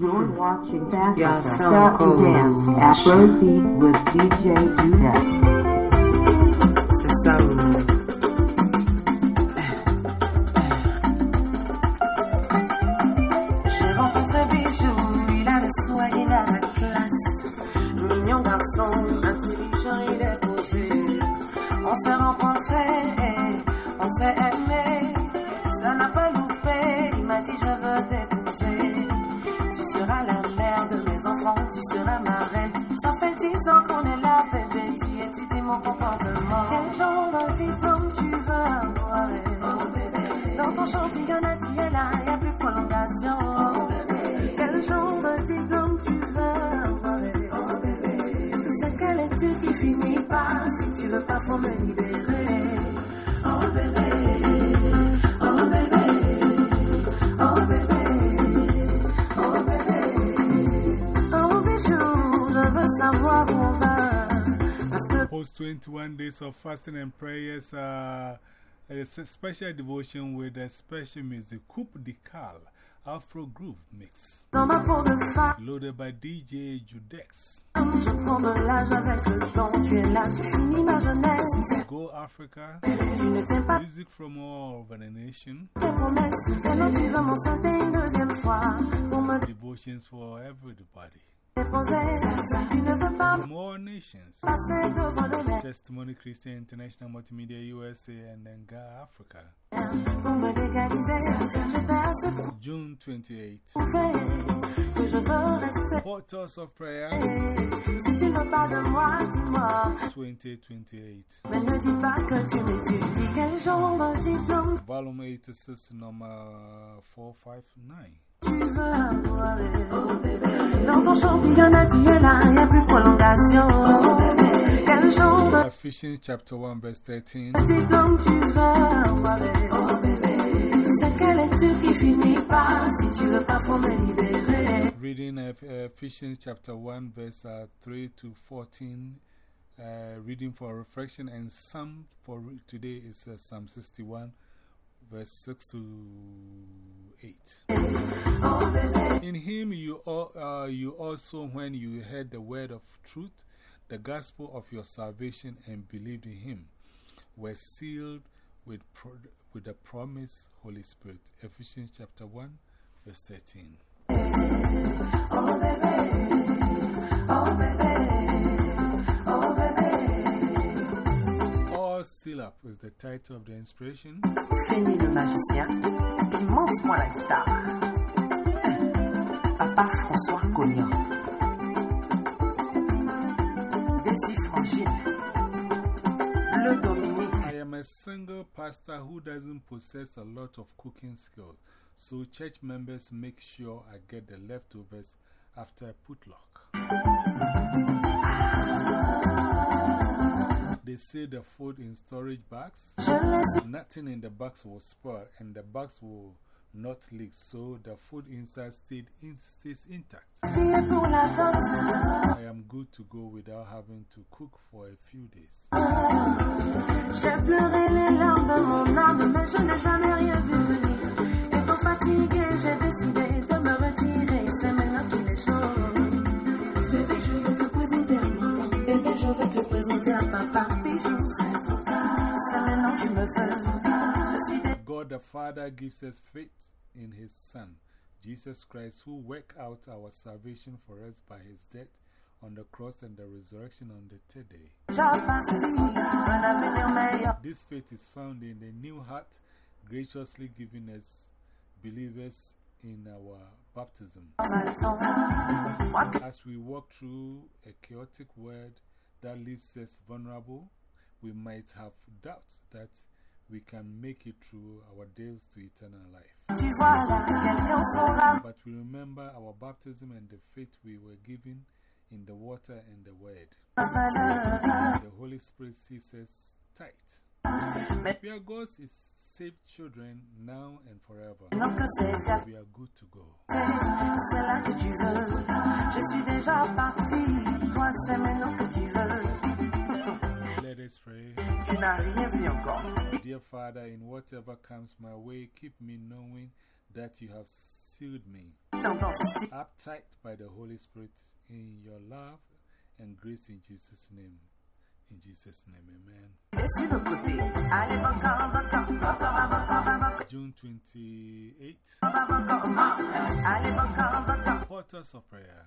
You're watching Back Yeah, Start Franco. to Dance Afrobeat with DJ Judex. C'est ça. J'ai rencontré Bijou, il a le soin, il a la classe. Mignon garçon, intelligent, il est posé. On s'est rencontrés, on s'est aimé. Comportement. Quel genre de diplôme tu veux avoir? Oh, bébé. Dans ton championnat, tu es là, y a plus de prolongation. Oh. Quel genre de diplôme tu veux avoir? Oh, bébé. C'est quelle étude qui finit pas, si tu veux pas, faut me libérer. Post 21 days of fasting and prayers. Uh, a special devotion with a special music. Coupé-Décalé Afro Groove Mix. dans ma peau de femme, Loaded by DJ Judex. je prends de l'âge avec le temps. Tu es là, tu finis ma jeunesse. Go Africa. Tu ne tiens pas Music from all over the nation. tes promesses. Et non, tu veux m'enceinter une deuxième fois. Pour me Devotions for everybody. All nations. Testimony Christian International Multimedia USA and then Ga Africa. June 28. prouvé que je veux rester. Portals of Prayer Si tu ne veux pas de moi, dis-moi. 2028. Mais ne dis pas que tu m'étudies. Quel genre de diplôme Volume 86, number 459. Ephesians chapter 1, verse 13. diplôme tu veux avoir? Oh, bébé. C'est quelle étude qui finit pas? Si tu veux pas, faut me libérer. Reading of Ephesians chapter 1, verse uh, 3 to 14. Uh, reading for reflection and Psalm for today is uh, Psalm 61, verse 6 to 8. In him you, al- uh, you also, when you heard the word of truth, the gospel of your salvation, and believed in him, were sealed with, pro with the promised Holy Spirit. Ephesians chapter 1, verse 13. All Seal Up is the title of the inspiration. Fini le magicien, monte-moi la guitare. Eh, Papa François Cognan. Daisy Frangine. Le Dominique. I am a single pastor who doesn't possess a lot of cooking skills, so church members make sure I get the leftovers after a the food in storage bags, nothing in the box will spoil and the box will not leak, so the food inside stayed in, stays intact. I am good to go without having to cook for a few days. God the Father gives us faith in His Son, Jesus Christ, who worked out our salvation for us by His death on the cross and the resurrection on the third day. This faith is found in the new heart, graciously given us believers in our baptism. As we walk through a chaotic world that leaves us vulnerable, we might have doubts that we can make it through our days to eternal life. But we remember our baptism and the faith we were given in the water and the word. The Holy Spirit sees us tight. We are God's saved children now and forever. We are good to go. Let's pray. Dear Father, in whatever comes my way, keep me knowing that you have sealed me, uptight by the Holy Spirit in your love and grace in Jesus' name. In Jesus' name, amen. June 28th, Portals of Prayer.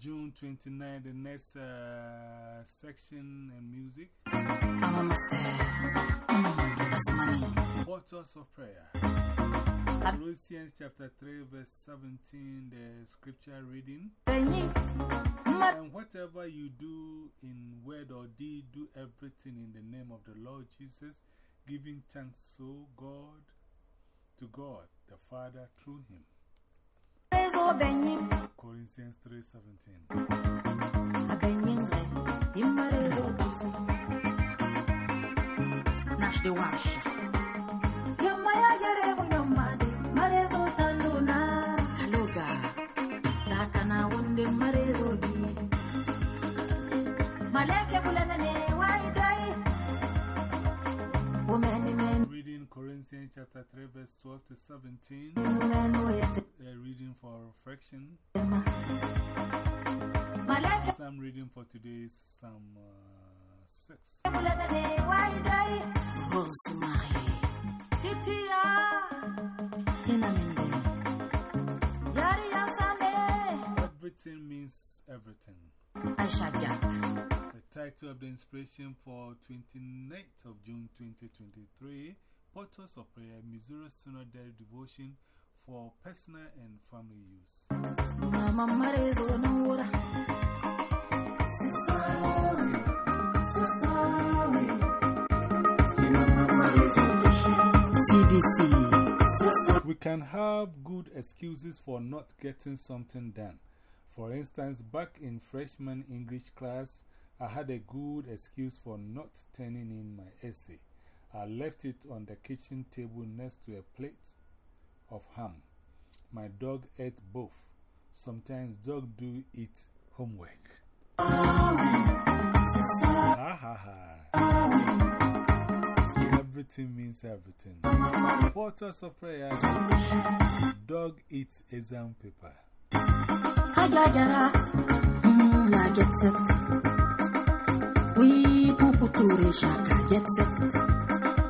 June 29, the next uh, section and music. Portals of Prayer. Colossians chapter 3, verse 17, the scripture reading. And whatever you do in word or deed, do everything in the name of the Lord Jesus, giving thanks so God to God the Father through him. Corinthians 3:17. Chapter 3, verse 12 to 17. men with Uh, reading for reflection. Psalm reading for today is Psalm uh, 6. bulana ne waidai. Rosemary. Titia. Ina mende. Yari yansane. Everything means everything. The title of the inspiration for 29th of June 2023 Portals of Prayer, Missouri Synodal Devotion for personal and family use. Mama marezo nura. CDC. We can have good excuses for not getting something done. For instance, back in freshman English class, I had a good excuse for not turning in my essay. I left it on the kitchen table next to a plate of ham. My dog ate both. Sometimes dogs do eat homework. Ha ha ha. Everything means everything. Portals of prayer. Dog eats exam paper. Mm, la get set. We pupu ture shaka get set. Mon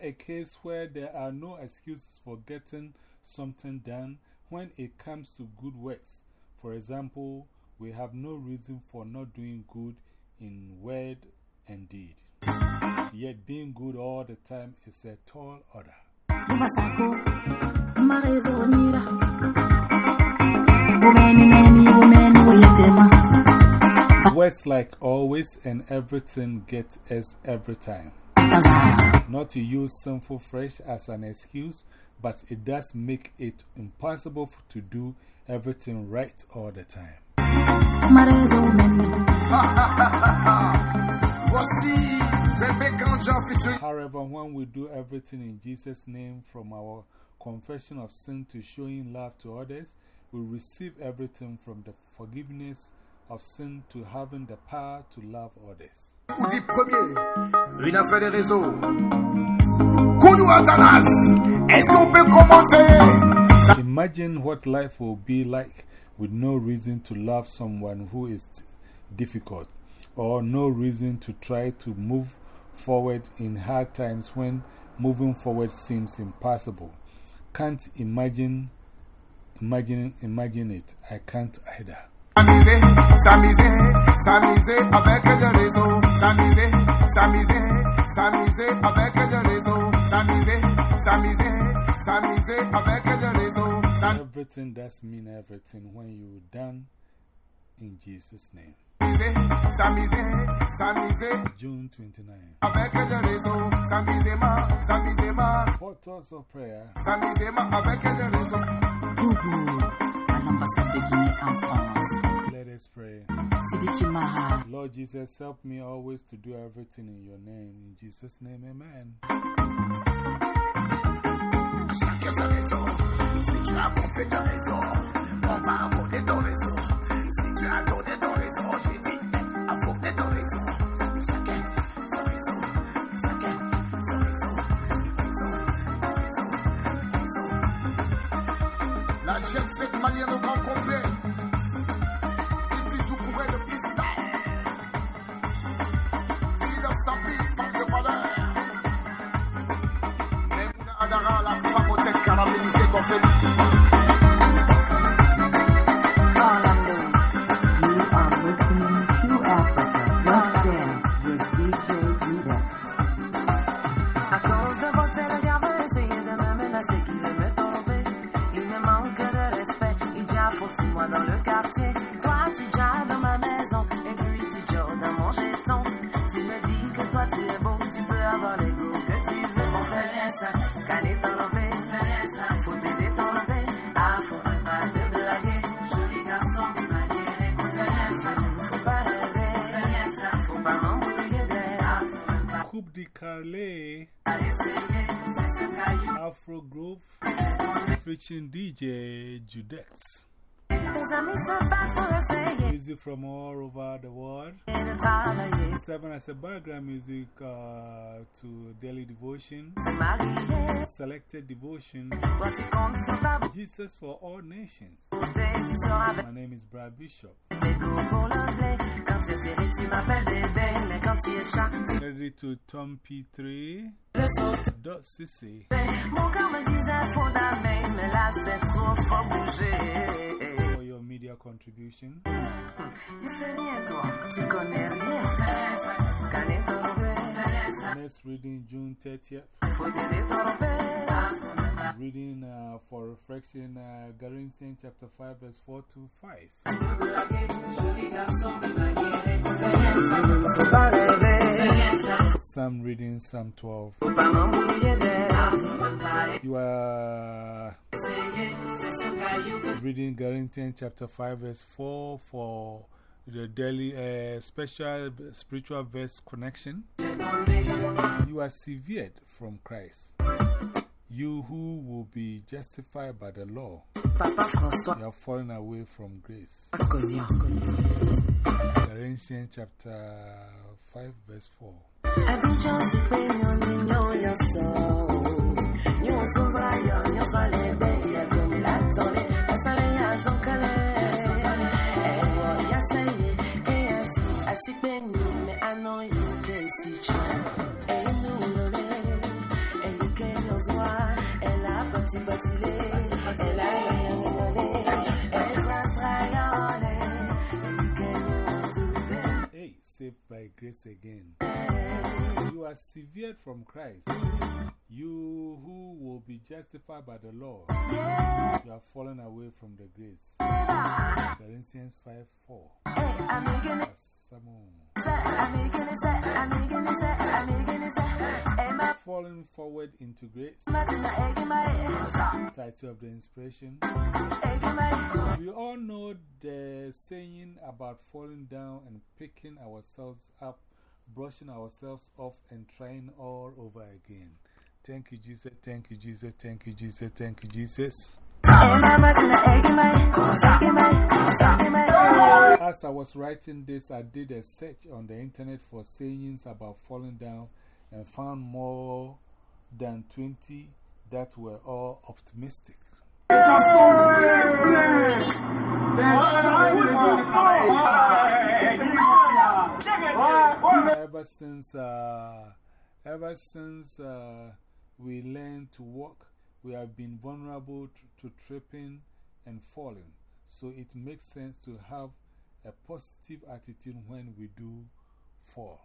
A case where there are no excuses for getting something done when it comes to good works? For example, we have no reason for not doing good in word and deed. Yet being good all the time is a tall order. Masako, marezo nira. Umeni meni umeni uyetema. Words like always and everything get us every time. Not to use sinful flesh as an excuse, but it does make it impossible to do everything right all the time. Voici Rebecca John featuring However, when we do everything in Jesus' name from our confession of sin to showing love to others, we receive everything from the forgiveness of sin to having the power to love others. Oudi premier, une affaire de réseau. Koudou Atanas, est-ce qu'on peut commencer? Imagine what life will be like with no reason to love someone who is difficult, or no reason to try to move forward in hard times when moving forward seems impossible. Can't imagine, imagine, imagine it. I can't either. S'amuser, s'amuser, s'amuser avec le réseau. S'amuser, s'amuser, s'amuser avec le réseau. S'amuser, s'amuser, s'amuser avec le réseau. S'amuser, Everything does mean everything when you done in Jesus' name. s'amuser, s'amuser June 29. avec le réseau. What thoughts of prayer? s'amuser-moi avec le réseau. Gougou, à l'ambassade de Guinée en France. Let us pray. Lord Jesus, help me always to do everything in your name. In Jesus' name, amen. Chacun sa raison. Si tu as gonflé ton réseau, on va aborder ton réseau. Si tu as donné ton réseau, j'ai dit, aborder ton réseau. Caillou. Afro Group, featuring DJ Judex. Music from all over the world. Seven as a background music uh, to daily devotion, selected devotion, Jesus for all nations. My name is Brad Bishop. Tes goûts pour le blé. Quand tu es serré, tu m'appelles bébé, mais quand tu es chat, tu Ready to Tom P3. Dot CC. Mon cœur me disait faut damer, mais là c'est trop, faut bouger. for your media contribution. Il fait rien, toi, tu connais rien. Caler ton lobé, Next reading, June 30th. Reading uh, for reflection, uh, Galatians chapter 5, verse 4 to 5. Faut pas rêver, Psalm reading, Psalm 12. faut pas m'embrouiller d'air. You are reading Galatians chapter 5, verse 4 for the daily uh, special spiritual verse connection. You are severed from Christ. You who will be justified by the law, you have fallen away from grace. Galatians chapter 5, verse 4. Abidjan Hey, saved by grace again. You are severed from Christ. You who will be justified by the law, you have fallen away from the grace. Corinthians 5 4. Falling forward into grace. Title of the inspiration. We all know the saying about falling down and picking ourselves up, brushing ourselves off, and trying all over again. Thank you, Jesus. Thank you, Jesus. Thank you, Jesus. Thank you, Jesus. As I was writing this, I did a search on the internet for sayings about falling down and found more than 20 that were all optimistic. Ever since, uh, ever since uh, we learned to walk, we have been vulnerable to, to tripping and falling. So it makes sense to have a positive attitude when we do fall.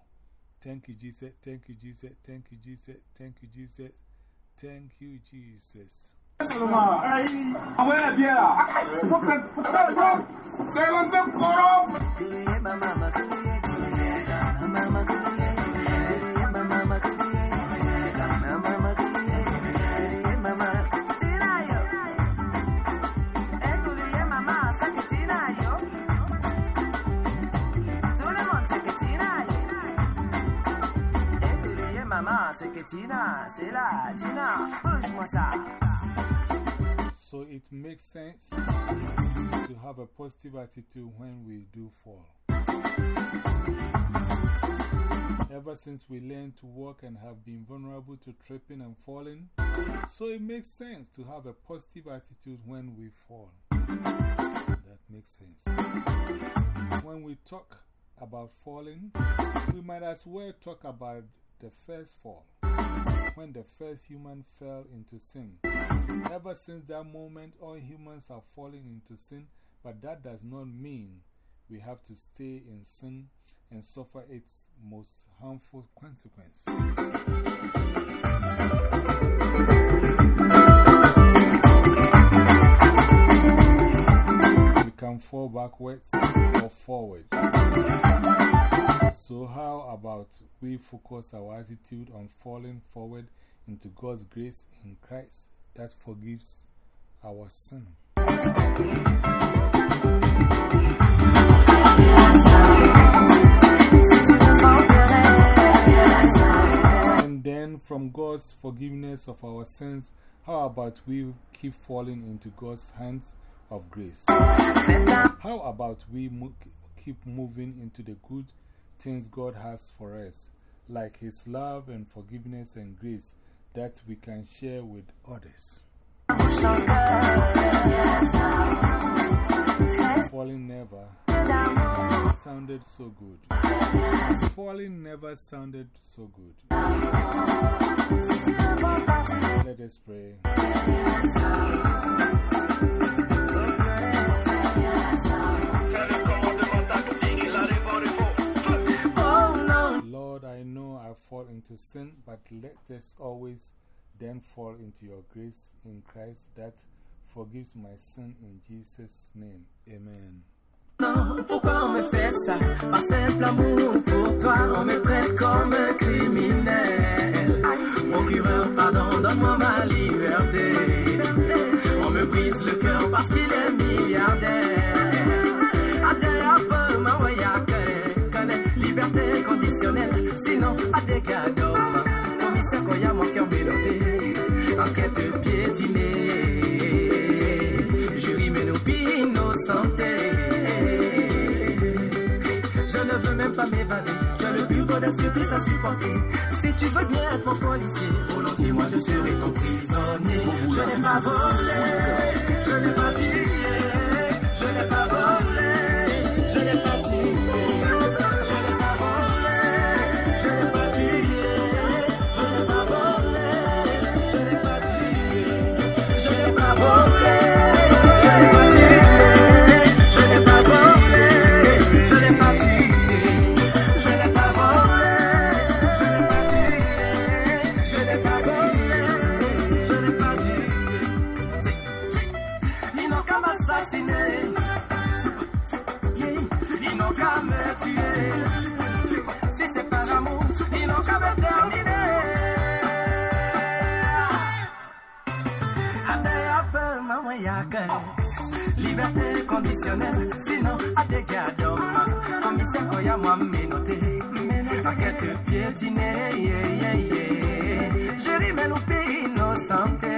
Thank you, Jesus. Thank you, Jesus. Thank you, Jesus. Thank you, Jesus. Thank you, Jesus. Maman, c'est que So it makes sense to have a positive attitude when we do fall. Ever since we learned to walk and have been vulnerable to tripping and falling, so it makes sense to have a positive attitude when we fall. That makes sense. When we talk about falling, we might as well talk about the first fall, when the first human fell into sin. Ever since that moment, all humans have fallen into sin, but that does not mean we have to stay in sin and suffer its most harmful consequence. We can fall backwards or forward. So, how about we focus our attitude on falling forward into God's grace in Christ that forgives our sin? From God's forgiveness of our sins, how about we keep falling into God's hands of grace? How about we mo keep moving into the good things God has for us, like His love and forgiveness and grace that we can share with others? Falling never sounded so good. Falling never sounded so good. Let us pray. Lord, I know I fall into sin, but let us always then fall into your grace in Christ that forgives my sin in Jesus' name. Amen. Pourquoi on me fait ça? Par simple amour pour toi, on me traite comme un criminel. Procureur, pardon, donne-moi ma liberté. On me brise le cœur parce qu'il est milliardaire. Liberté conditionnelle. Sinon, à des cadeaux. Commissaire, quand y a mon cœur mélodé. Enquête piétinée. Pas m'évader. J'ai le bureau d'un supplice à supporter. Si tu veux bien être mon policier, volontiers, moi je serai ton prisonnier. Je n'ai pas volé, Si c'est par amour, ils n'ont qu'à me terminer. Liberté conditionnelle, sinon à des gars d'hommes. Comme il sait qu'on moi menotté, paquet de piétiner. Yeah, yeah, yeah. Chérie, mais nous pays innocenté.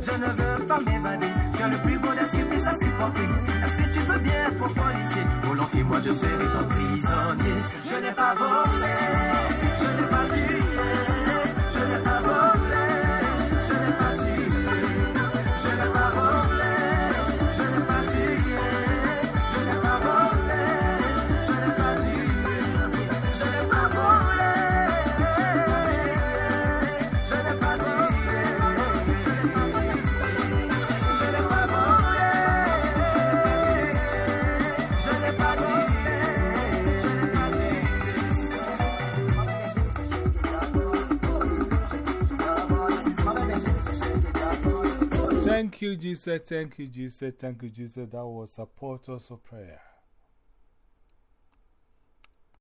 Je ne veux pas m'évader, j'ai le plus beau des supplices à supporter. Tu veux bien être mon policier, volontiers, moi je serai ton prisonnier. Je n'ai pas volé, Jesus. Thank you, Jesus. Thank you, Jesus. That was a portal of prayer.